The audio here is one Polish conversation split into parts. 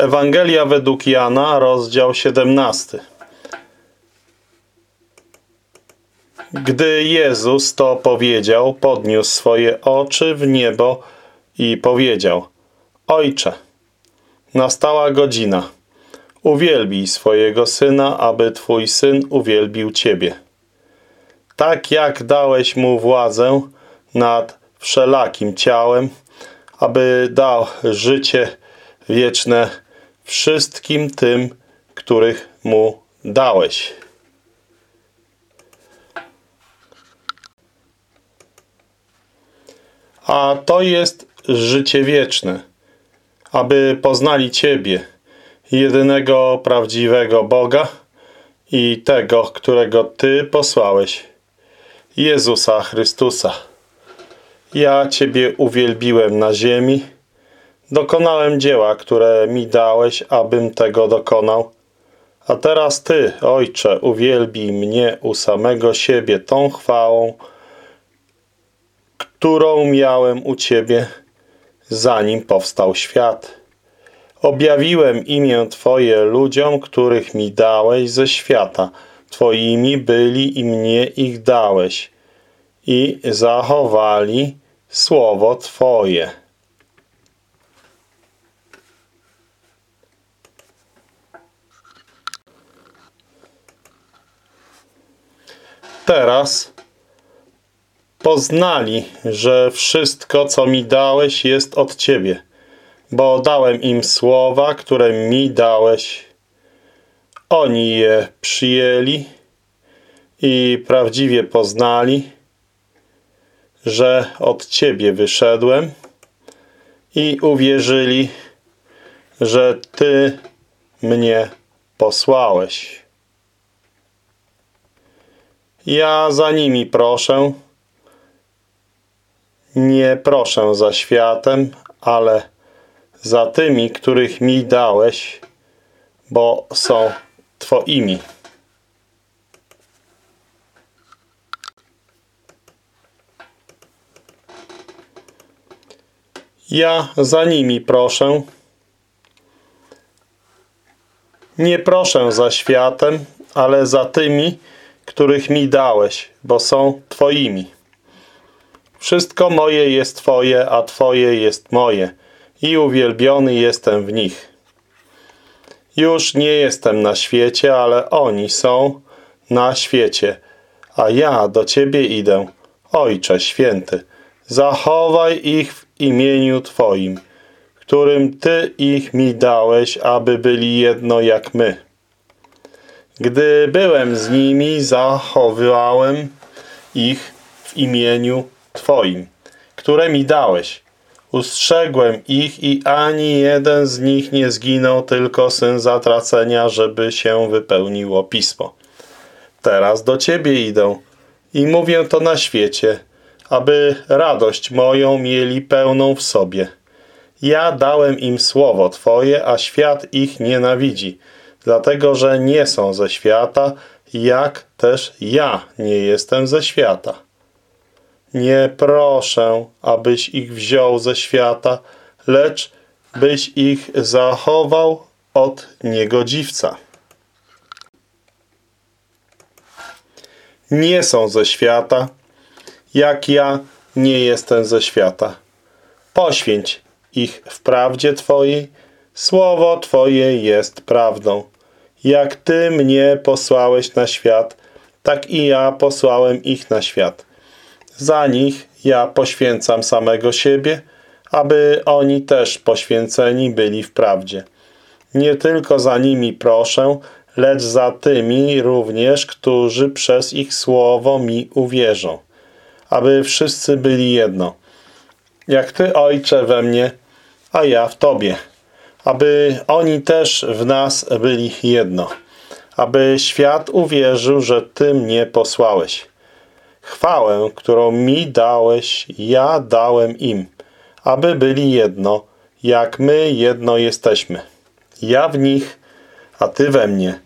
Ewangelia według Jana, rozdział 17. Gdy Jezus to powiedział, podniósł swoje oczy w niebo i powiedział Ojcze, nastała godzina. Uwielbij swojego Syna, aby Twój Syn uwielbił Ciebie. Tak jak dałeś Mu władzę nad wszelakim ciałem, aby dał życie wieczne wszystkim tym, których Mu dałeś. A to jest życie wieczne, aby poznali Ciebie, jedynego prawdziwego Boga i tego, którego Ty posłałeś, Jezusa Chrystusa. Ja Ciebie uwielbiłem na ziemi, dokonałem dzieła, które mi dałeś, abym tego dokonał. A teraz Ty, Ojcze, uwielbij mnie u samego siebie tą chwałą, którą miałem u Ciebie, zanim powstał świat. Objawiłem imię Twoje ludziom, których mi dałeś ze świata. Twoimi byli i mnie ich dałeś i zachowali słowo Twoje. Teraz poznali, że wszystko, co mi dałeś, jest od Ciebie, bo dałem im słowa, które mi dałeś. Oni je przyjęli i prawdziwie poznali, że od Ciebie wyszedłem i uwierzyli, że Ty mnie posłałeś. Ja za nimi proszę, nie proszę za światem, ale za tymi, których mi dałeś, bo są Twoimi. Ja za nimi proszę, nie proszę za światem, ale za tymi, których mi dałeś, bo są Twoimi. Wszystko moje jest Twoje, a Twoje jest moje i uwielbiony jestem w nich. Już nie jestem na świecie, ale oni są na świecie, a ja do Ciebie idę, Ojcze Święty. Zachowaj ich w imieniu Twoim, którym Ty ich mi dałeś, aby byli jedno jak my. Gdy byłem z nimi, zachowywałem ich w imieniu Twoim, które mi dałeś. Ustrzegłem ich i ani jeden z nich nie zginął, tylko syn zatracenia, żeby się wypełniło pismo. Teraz do Ciebie idę i mówię to na świecie, aby radość moją mieli pełną w sobie. Ja dałem im słowo Twoje, a świat ich nienawidzi, dlatego że nie są ze świata, jak też ja nie jestem ze świata. Nie proszę, abyś ich wziął ze świata, lecz byś ich zachował od niegodziwca. Nie są ze świata, jak ja nie jestem ze świata. Poświęć ich w prawdzie Twojej, słowo Twoje jest prawdą. Jak Ty mnie posłałeś na świat, tak i ja posłałem ich na świat. Za nich ja poświęcam samego siebie, aby oni też poświęceni byli w prawdzie. Nie tylko za nimi proszę, lecz za tymi również, którzy przez ich słowo mi uwierzą, aby wszyscy byli jedno. Jak Ty, Ojcze, we mnie, a ja w Tobie, aby oni też w nas byli jedno, aby świat uwierzył, że Ty mnie posłałeś. Chwałę, którą mi dałeś, ja dałem im, aby byli jedno, jak my jedno jesteśmy. Ja w nich, a Ty we mnie,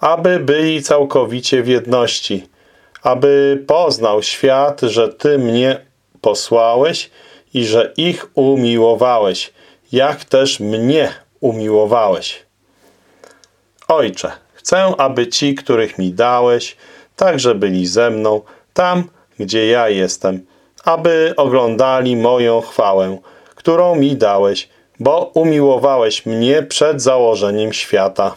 aby byli całkowicie w jedności, aby poznał świat, że Ty mnie posłałeś i że ich umiłowałeś, jak też mnie umiłowałeś. Ojcze, chcę, aby ci, których mi dałeś, także byli ze mną, tam, gdzie ja jestem, aby oglądali moją chwałę, którą mi dałeś, bo umiłowałeś mnie przed założeniem świata.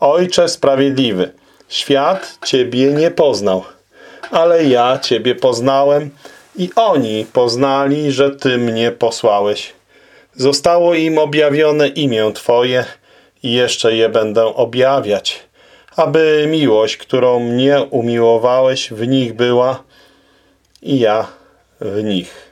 Ojcze sprawiedliwy, świat Ciebie nie poznał, ale ja Ciebie poznałem i oni poznali, że Ty mnie posłałeś. Zostało im objawione imię Twoje i jeszcze je będę objawiać, aby miłość, którą mnie umiłowałeś, w nich była i ja w nich.